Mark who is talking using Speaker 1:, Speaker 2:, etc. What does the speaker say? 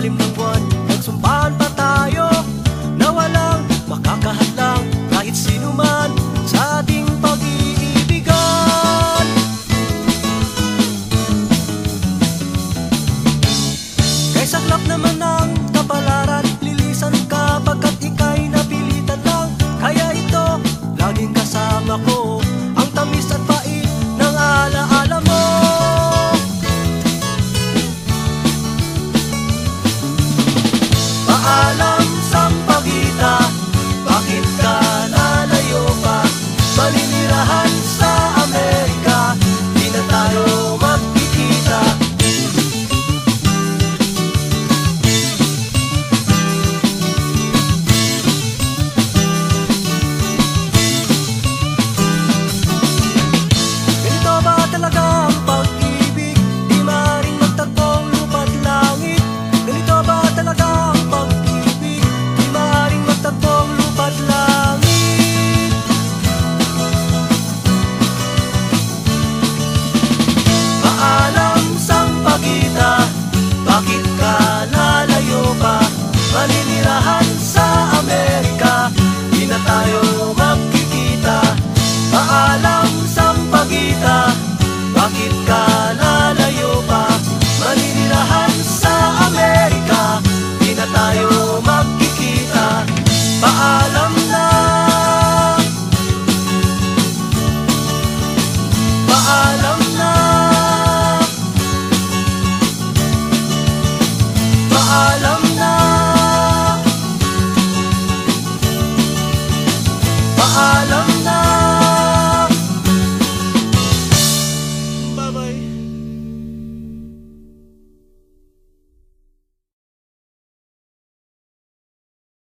Speaker 1: ilalim ng buwan Magsumpaan pa tayo. Na walang makakahat lang Kahit sino man sa ating pag-iibigan. Kay saklap naman ng kapalaran Lilisan ka pagkat ika'y napilitan lang. Kaya ito, laging kasama ko Ang tamis at pait ng alaala paalam